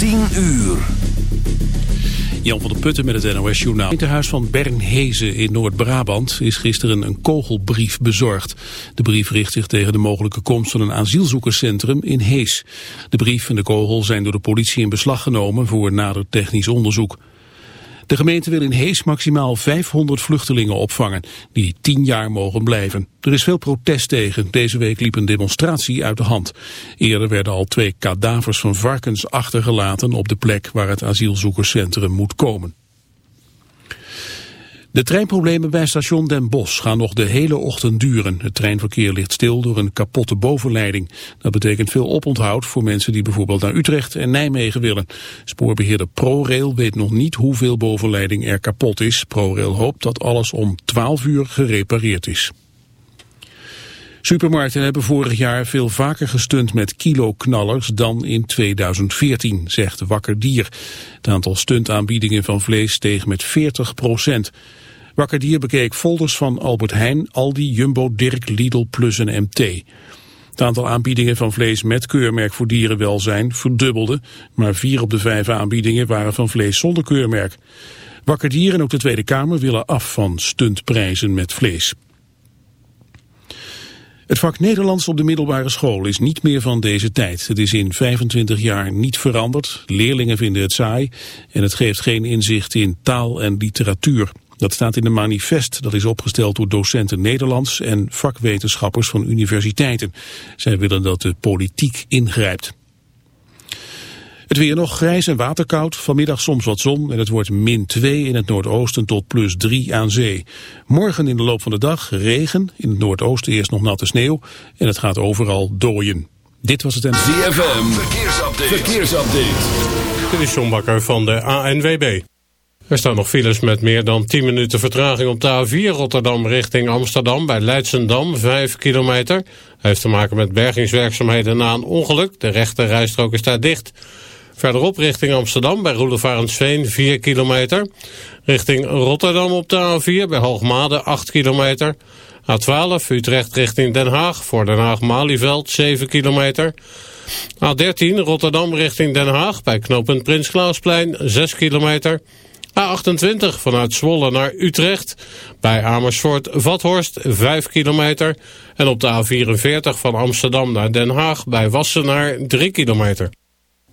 10 uur. Jan van der Putten met het NOS-journaal. Het huis van Bernhezen in Noord-Brabant is gisteren een kogelbrief bezorgd. De brief richt zich tegen de mogelijke komst van een asielzoekerscentrum in Hees. De brief en de kogel zijn door de politie in beslag genomen voor nader technisch onderzoek. De gemeente wil in Hees maximaal 500 vluchtelingen opvangen, die 10 jaar mogen blijven. Er is veel protest tegen. Deze week liep een demonstratie uit de hand. Eerder werden al twee kadavers van varkens achtergelaten op de plek waar het asielzoekerscentrum moet komen. De treinproblemen bij station Den Bosch gaan nog de hele ochtend duren. Het treinverkeer ligt stil door een kapotte bovenleiding. Dat betekent veel oponthoud voor mensen die bijvoorbeeld naar Utrecht en Nijmegen willen. Spoorbeheerder ProRail weet nog niet hoeveel bovenleiding er kapot is. ProRail hoopt dat alles om 12 uur gerepareerd is. Supermarkten hebben vorig jaar veel vaker gestund met kiloknallers dan in 2014, zegt Wakker Dier. Het aantal stuntaanbiedingen van vlees steeg met 40 procent. Wakker Dier bekeek folders van Albert Heijn, Aldi, Jumbo, Dirk, Lidl, Plus en MT. Het aantal aanbiedingen van vlees met keurmerk voor dierenwelzijn verdubbelde, maar vier op de vijf aanbiedingen waren van vlees zonder keurmerk. Wakker Dier en ook de Tweede Kamer willen af van stuntprijzen met vlees. Het vak Nederlands op de middelbare school is niet meer van deze tijd. Het is in 25 jaar niet veranderd. Leerlingen vinden het saai en het geeft geen inzicht in taal en literatuur. Dat staat in een manifest dat is opgesteld door docenten Nederlands en vakwetenschappers van universiteiten. Zij willen dat de politiek ingrijpt. Het weer nog grijs en waterkoud, vanmiddag soms wat zon en het wordt min 2 in het noordoosten tot plus 3 aan zee. Morgen in de loop van de dag regen, in het noordoosten eerst nog natte sneeuw en het gaat overal dooien. Dit was het en... ZFM, verkeersupdate. verkeersupdate. Dit is John Bakker van de ANWB. Er staan nog files met meer dan 10 minuten vertraging op de A4 Rotterdam richting Amsterdam bij Leidsendam, 5 kilometer. Hij heeft te maken met bergingswerkzaamheden na een ongeluk. De rechte rijstrook is daar dicht. Verderop richting Amsterdam bij Roelevarensveen 4 kilometer. Richting Rotterdam op de A4 bij Hoogmade 8 kilometer. A12 Utrecht richting Den Haag voor Den Haag-Malieveld 7 kilometer. A13 Rotterdam richting Den Haag bij knooppunt Prins Klausplein 6 kilometer. A28 vanuit Zwolle naar Utrecht. Bij Amersfoort-Vathorst 5 kilometer. En op de A44 van Amsterdam naar Den Haag bij Wassenaar 3 kilometer.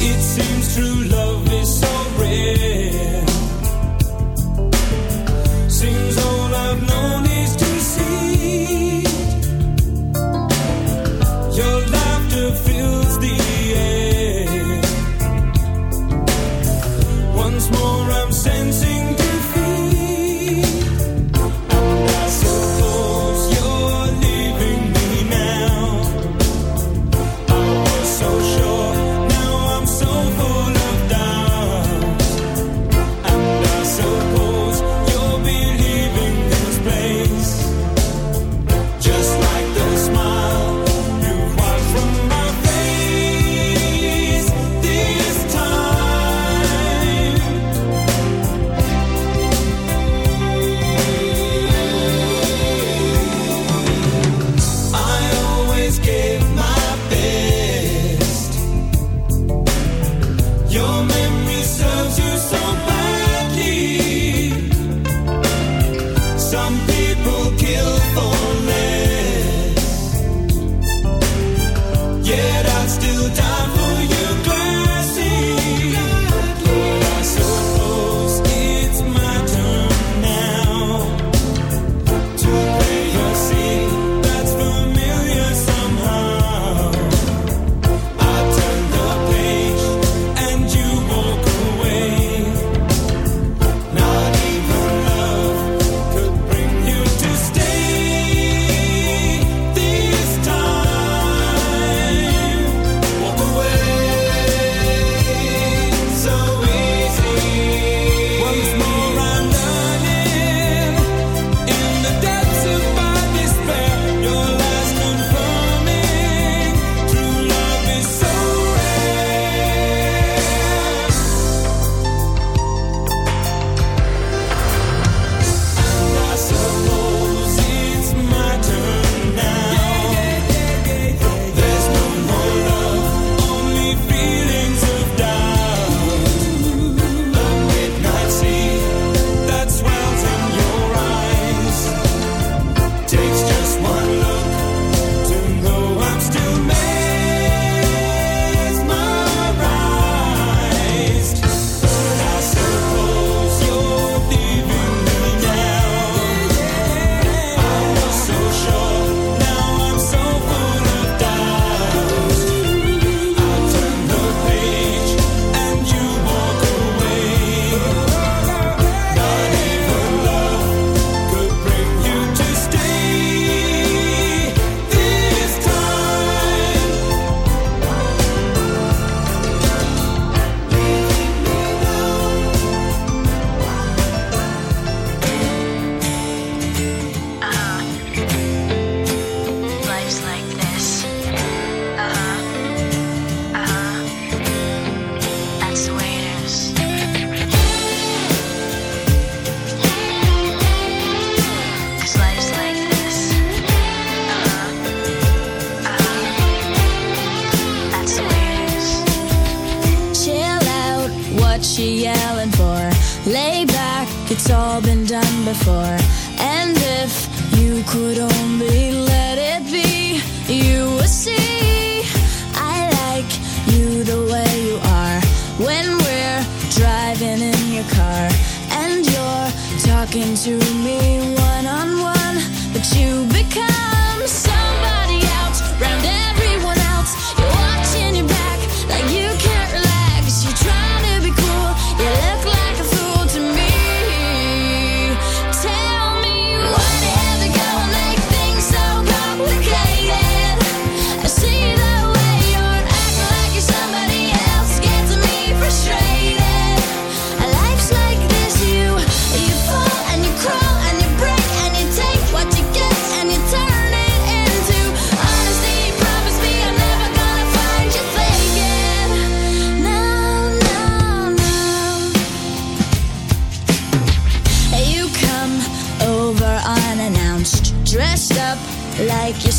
It seems true love is so rare.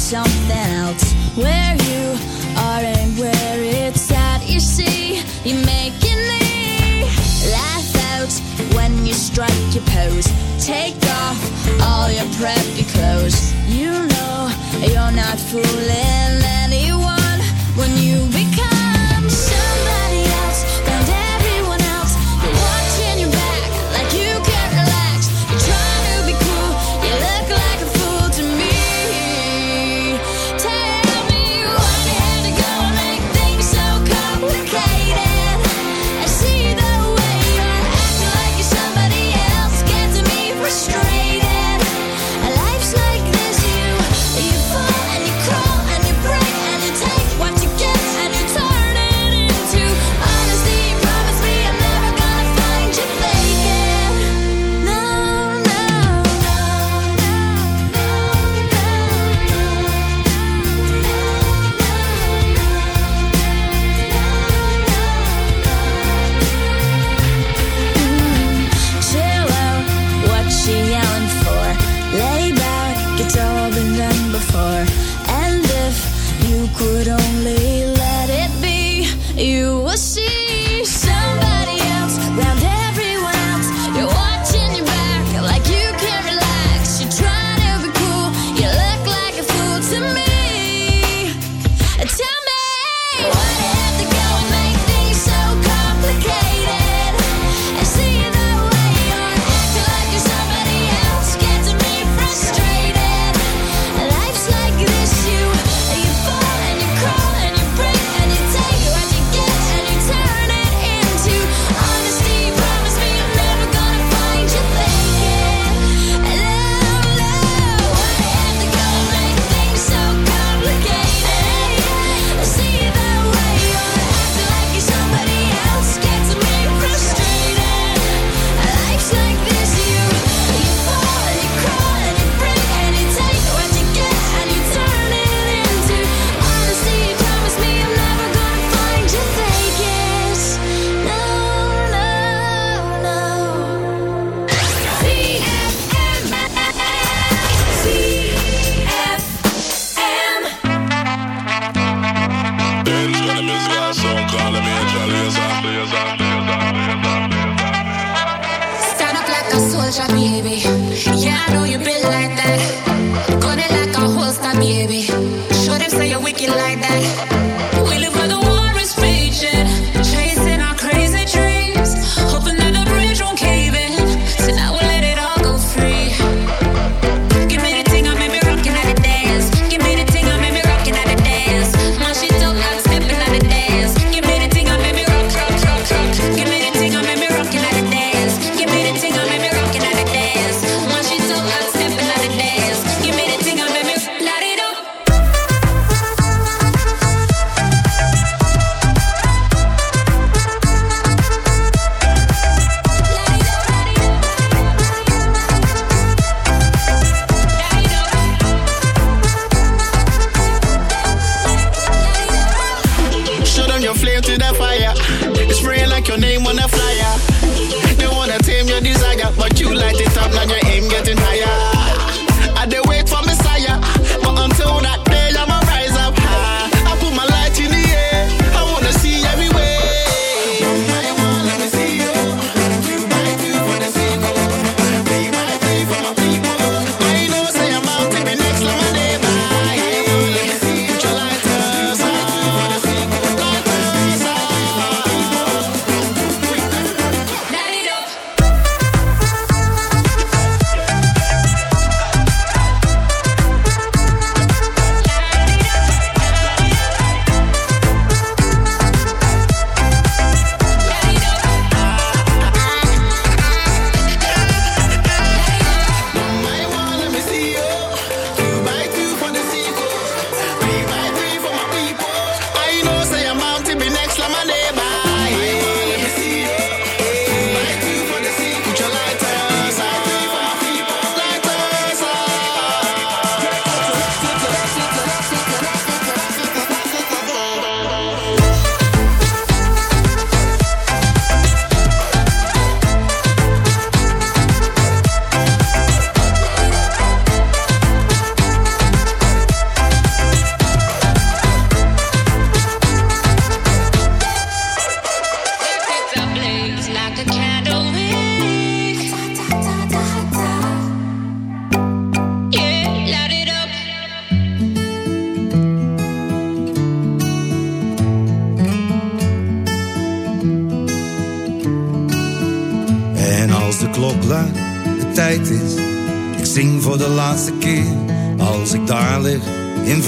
Something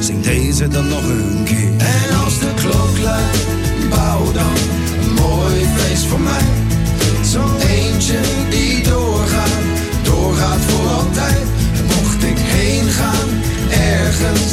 Zing deze dan nog een keer. En als de klok luidt, bouw dan een mooi feest voor mij. Zo'n eentje die doorgaat, doorgaat voor altijd. Mocht ik heen gaan, ergens,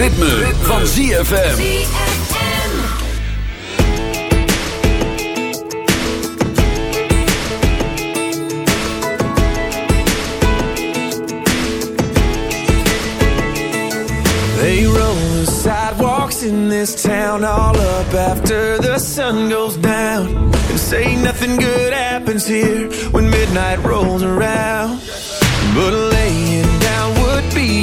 Het ritme, van ZFM. They roll the sidewalks in this town all up after the sun goes down. And say nothing good happens here when midnight rolls around. But